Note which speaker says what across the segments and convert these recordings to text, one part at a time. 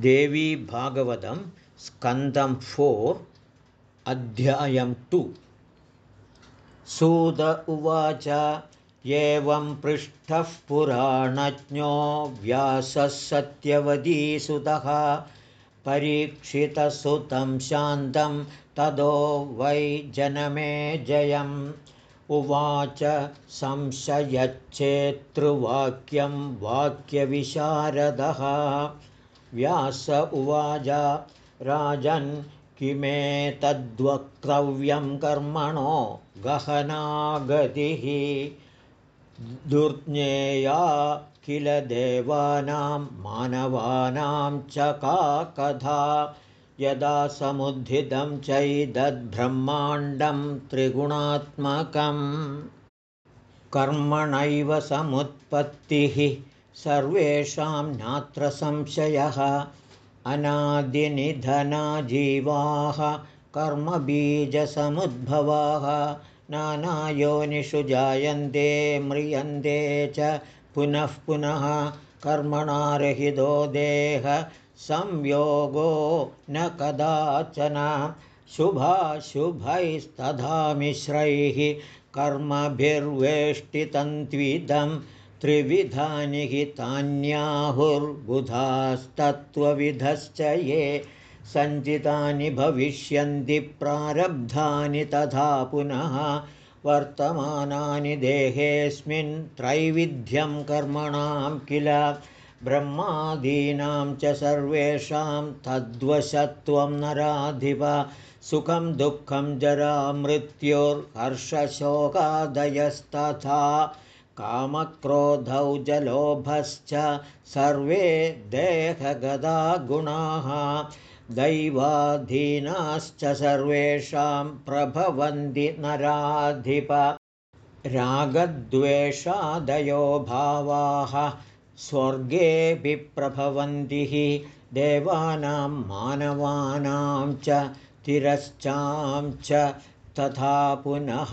Speaker 1: देवी भागवतं स्कन्दं फोर् अध्यायं टु। सुद उवाच एवं पृष्ठः पुराणज्ञो व्यासः सत्यवतीसुतः परीक्षितसुतं शान्तं तदो वै जनमे जयम्। उवाच संशयच्छेतृवाक्यं वाक्यविशारदः व्यास उवाच राजन् किमेतद्वक्तव्यं कर्मणो गहनागतिः? दुर्ज्ञेया किल देवानां मानवानां च का कथा? यदा समुद्धितं चैदद्ब्रह्माण्डं त्रिगुणात्मकम् कर्मणैव समुत्पत्तिः सर्वेषां नात्र संशयः अनादिनिधना जीवाः कर्मबीजसमुद्भवाः नानायोनिषु जायन्ते म्रियन्ते च पुनः पुनः कर्मणारहितो देह संयोगो न कदाचन। शुभाशुभैस्तथा मिश्रैः कर्मभिर्वेष्टितन्त्विदम् त्रिविधानि हि तान्याहुर्बुधास्तत्त्वविधश्च ये सञ्चितानि भविष्यन्ति प्रारब्धानि तथा पुनः वर्तमानानि देहेऽस्मिन् त्रैविध्यं कर्मणां किल ब्रह्मादीनां च सर्वेषां तद्वशत्वं नराधिप सुखं दुःखं जरा मृत्युर्हर्षशोकादयस्तथा कामक्रोधौ जलोभश्च सर्वे देहगदा गुणाः दैवाधीनाश्च सर्वेषां प्रभवन्ति नराधिप रागद्वेषादयो भावाः स्वर्गेऽपि प्रभवन्ति हि देवानां मानवानां च तिरश्चां च तथा पुनः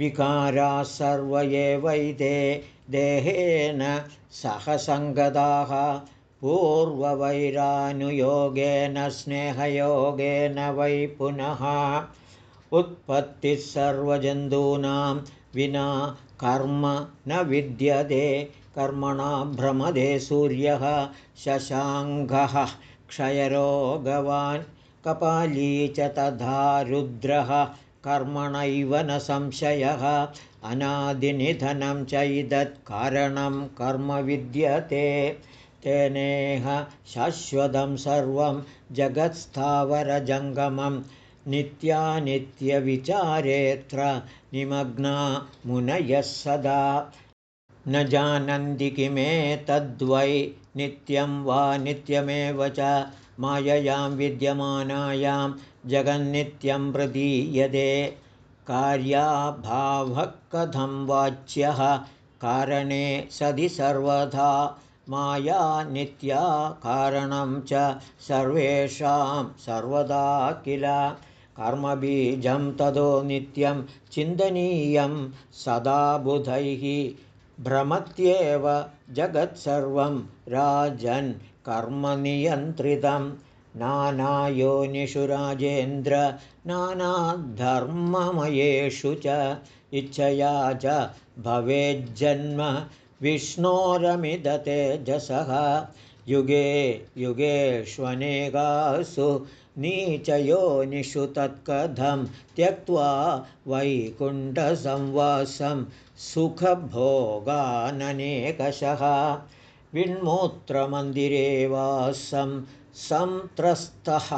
Speaker 1: विकाराः सर्व एवैते देहेन सहसङ्गताः पूर्ववैरानुयोगेन स्नेहयोगेन वै पुनः उत्पत्तिः सर्वजन्तूनां विना कर्म न विद्यते। कर्मणा भ्रमदे सूर्यः शशाङ्गः क्षयरोगवान् कपाली च तथा रुद्रः कर्मणैव न संशयः। अनादिनिधनं चैदत्कारणं कर्म विद्यते। तेनेह शाश्वतं सर्वं जगत्स्थावरजङ्गमं नित्यानित्यविचारेऽत्र निमग्ना मुनयः सदा। न जानन्ति किमेतद्वै नित्यं वा नित्यमेव च माययां विद्यमानायां जगन्नित्यं प्रदीयते। कार्याभावः कथं वाच्यः कारणे सदि सर्वथा माया नित्या कारणं च सर्वेषां सर्वदा किल। कर्मबीजं ततो नित्यं चिन्तनीयं सदा बुधैः भ्रमत्येव जगत्सर्वं राजन् कर्मनियन्त्रितं नानायोनिषु राजेन्द्र नानाधर्ममयेषु च इच्छया च भवेज्जन्म विष्णोरमिदतेजसः युगे युगेष्वनेकासु नीचयोनिषु तत्कथं त्यक्त्वा वैकुण्ठसंवासं सुखभोगाननेकषः विण्मूत्रमन्दिरे संत्रस्तः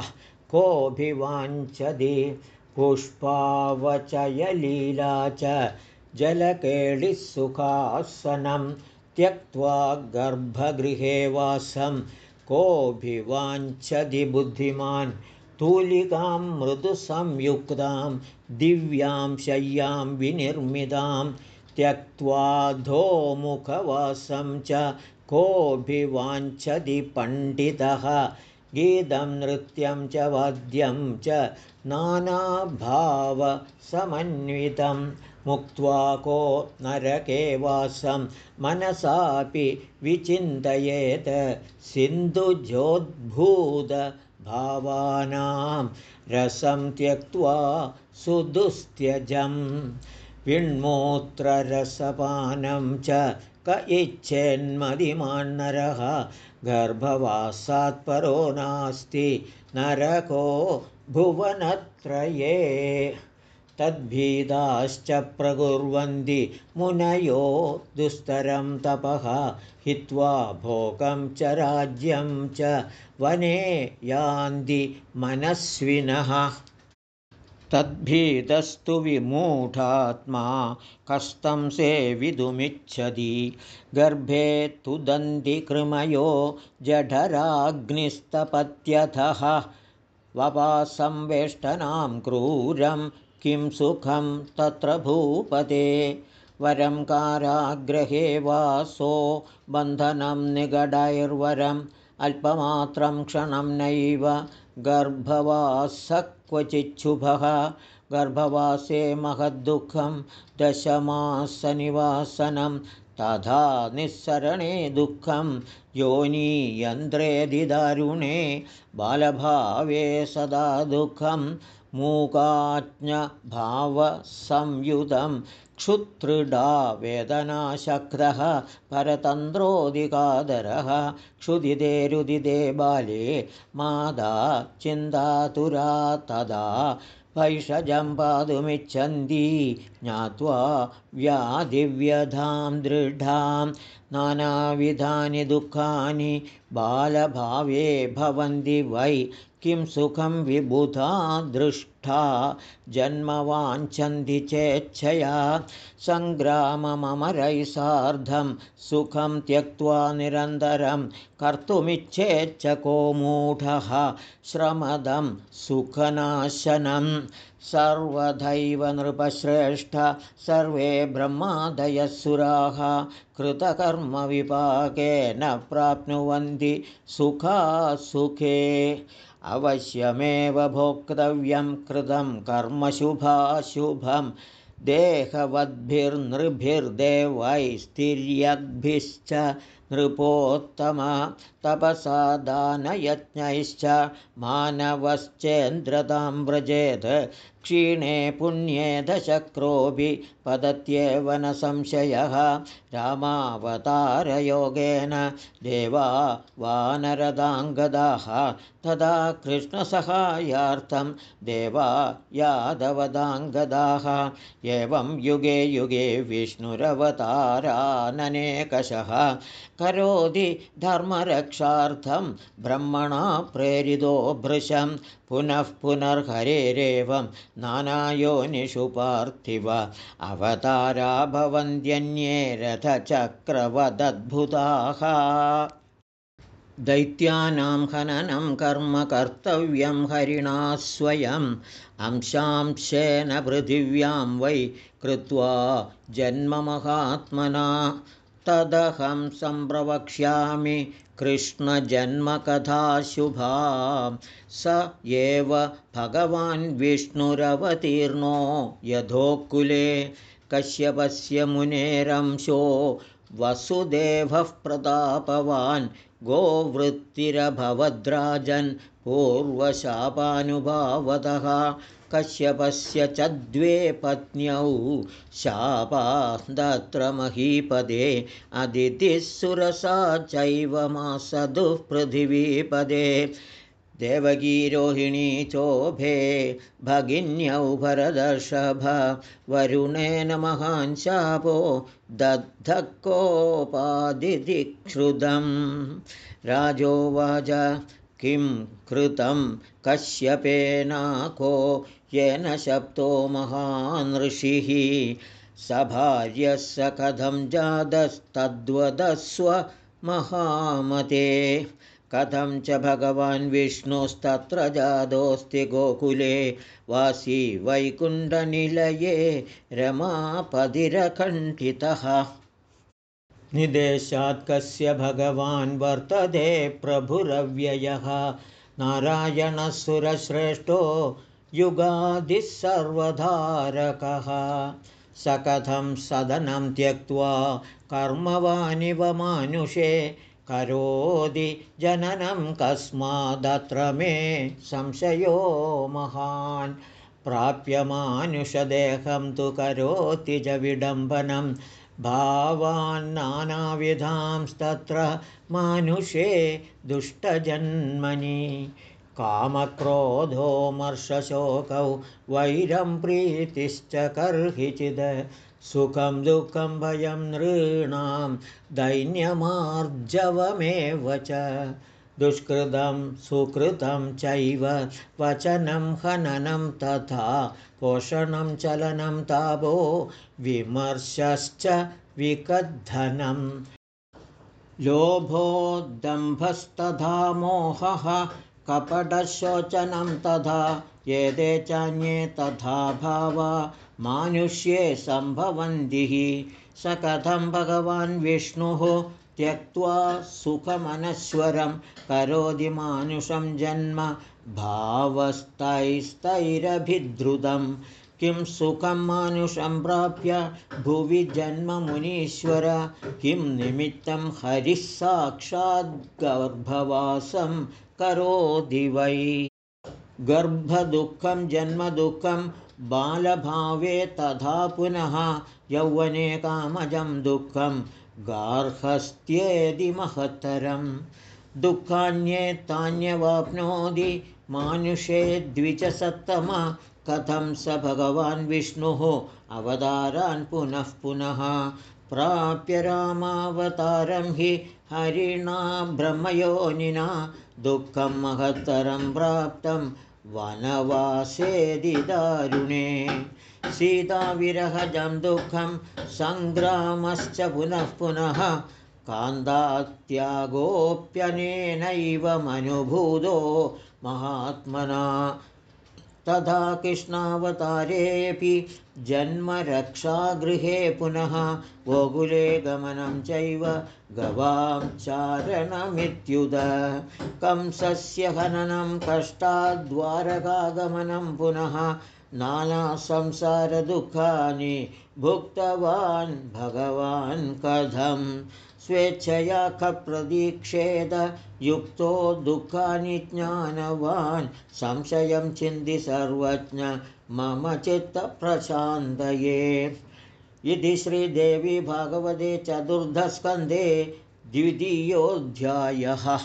Speaker 1: कोऽभिवाञ्छति पुष्पावचयलीला च जलकेळिः सुखासनं त्यक्त्वा गर्भगृहे वासं कोऽभिवाञ्छति बुद्धिमान् तूलिकां मृदुसंयुक्तां दिव्यां शय्यां विनिर्मितां त्यक्त्वाधोमुखवासं च कोऽभिवाञ्छति पण्डितः गीतं नृत्यं च वाद्यं च नानाभावसमन्वितं। मुक्त्वा को नरके वासं मनसापि विचिन्तयेत्। सिन्धुजोद्भूतभावानां रसं त्यक्त्वा सुदुस्त्यजं विण्मूत्ररसपानं च क इच्छेन्मदिमान्नरः गर्भवासात्परो नास्ति नरको भुवनत्रये। तद्भीदाश्च प्रकुर्वन्ति मुनयो दुस्तरं तपः हित्वा भोगं च राज्यं च वने यान्ति मनस्विनः तद्भीतस्तु विमूढात्मा कस्तं सेवितुमिच्छति। गर्भे तु दन्तिकृमयो जठराग्निस्तपत्यथः। वपासं वेष्टनां क्रूरं किं सुखं तत्र भूपते। वरं काराग्रहे वासो बन्धनं निगडैर्वरम् अल्पमात्रं क्षणं नैव गर्भवासः क्वचिच्छुभः गर्भवासे महद्दुःखं दशमासनिवासनं तथा निःसरणे दुःखं योनीयन्त्रेऽधिदारुणे बालभावे सदा दुःखं मूकाज्ञभावसंयुतं क्षुतृडा वेदनाशक्रः परतन्त्रोऽधिकादरः क्षुदिदे रुदिदे बाले मादा चिन्तातुरा तदा वैषजं पातुमिच्छन्ती ज्ञात्वा व्याधिव्यधां दृढां नानाविधानि दुःखानि बालभावे भवन्ति वै। किं सुखं विबुधा दृष्टा जन्मवाञ्छन्ति चेच्छया। सङ्ग्रामममरैः सार्धं सुखं त्यक्त्वा निरन्तरं कर्तुमिच्छेच्छ को मूढः। श्रमदं सुखनाशनं सर्वदैव नृपश्रेष्ठ सर्वे ब्रह्मादयसुराः कृतकर्मविपाकेन प्राप्नुवन्ति सुखासुखे अवश्यमेव भोक्तव्यं कृतं कर्मशुभाशुभं देहवद्भिर्नृभिर्देवैस्तिर्यद्भिश्च नृपोत्तम तपसा दानयज्ञैश्च मानवश्चेन्द्रतां व्रजेत् क्षीणे पुण्ये दशक्रोभि पतत्येव न संशयः। रामावतारयोगेन देवा वानरदाङ्गदाः। तदा कृष्णसहायार्थं देवा यादवदाङ्गदाः। एवं युगे युगे विष्णुरवताराननेकषः करोति धर्मरक्षार्थं ब्रह्मणा प्रेरितो भृशं पुनः पुनर्हरेरेवं नानायोनिषु पार्थिव। अवतारा भवन्त्यन्ये रथचक्रवदद्भुताः। दैत्यानां हननं कर्म कर्तव्यं हरिणा स्वयम् अंशांशेन पृथिव्यां वै कृत्वा जन्ममहात्मना तदहं सम्प्रवक्ष्यामि कृष्णजन्मकथाशुभा स एव भगवान् विष्णुरवतीर्णो यथोकुले कश्यपस्य मुनेरंशो वसुदेवः प्रतापवान् गोवृत्तिरभवद्राजन् पूर्वशापानुभावतः कश्यपस्य च द्वे पत्न्यौ शापादत्र महीपदे अदितिः सुरसा चैव मासदुःपृथिवीपदे देवगीरोहिणी चोभे भगिन्यौ भरदर्शभ वरुणेन महान् शापो कोपादितिक्षुदं राजोवाच किं कृतं कश्यपेनाको येन शप्तो महान् ऋषिः। भार्यः स कथं जातस्तद्वदस्व महामते। कथं च भगवान् विष्णुस्तत्र जातोऽस्ति गोकुले। वासी वैकुण्ठनिलये रमापदिरकण्ठितः निदेशात् कस्य भगवान् वर्तते प्रभुरव्ययः। नारायणसुरश्रेष्ठो युगादिः सर्वधारकः। स कथं सदनं त्यक्त्वा कर्मवानिव मानुषे करोति जननं कस्मादत्र मे संशयो महान्। प्राप्यमानुषदेहं तु करोति च विडम्बनं भावान्नानाविधांस्तत्र मानुषे दुष्टजन्मनि। कामक्रोधोमर्षशोकौ वैरं प्रीतिश्च कर्हिचिद्। सुखं दुःखं भयं नृणां दैन्यमार्जवमेव च दुष्कृतं सुकृतं चैव वचनं हननं तथा पोषणं चलनं तापो विमर्शश्च विकद्धनं। लोभोदम्भस्तथा मोहः कपटशोचनं तथा एते चान्ये तथा भावा मानुष्ये सम्भवन्तिः स कथं भगवान् विष्णुः त्यक्त्वा सुखमनश्वरं करोति मानुषं जन्म भावस्तैस्तैरभिद्रुतं किं सुखं मानुषं प्राप्य भुवि जन्ममुनीश्वर किं निमित्तं हरिः साक्षाद्गर्भवासं करोति वै। गर्भदुःखं जन्मदुःखं बालभावे तथा पुनः यौवने कामजं दुःखं गार्हस्थ्येदि महत्तरं दुःखान्येतान्यवाप्नोति मानुषे द्विचसत्तम कथं स भगवान् विष्णुः अवतारान् पुनः पुनः। प्राप्य रामावतारं हि हरिणा ब्रह्मयोनिना। दुःखं महत्तरं प्राप्तं वनवासेदि दारुणे सीताविरहजं दुःखं सङ्ग्रामश्च पुनः पुनः कान्दात्यागोऽप्यनेनैव मनुभूतो महात्मना तथा कृष्णावतारेऽपि जन्मरक्षागृहे पुनः गोकुले गमनं चैव गवां चारणमित्युद। कंसस्य हननं कष्टाद्वारकागमनं पुनः नानासंसारदुःखानि भुक्तवान् भगवान् कथं स्वेच्छया खप्रदीक्षेद युक्तो दुःखानि ज्ञानवान्। संशयं चिन्ति सर्वज्ञ मम चित्तप्रशान्तये इति श्रीदेवी भागवते चतुर्धस्कन्धे द्वितीयोऽध्यायः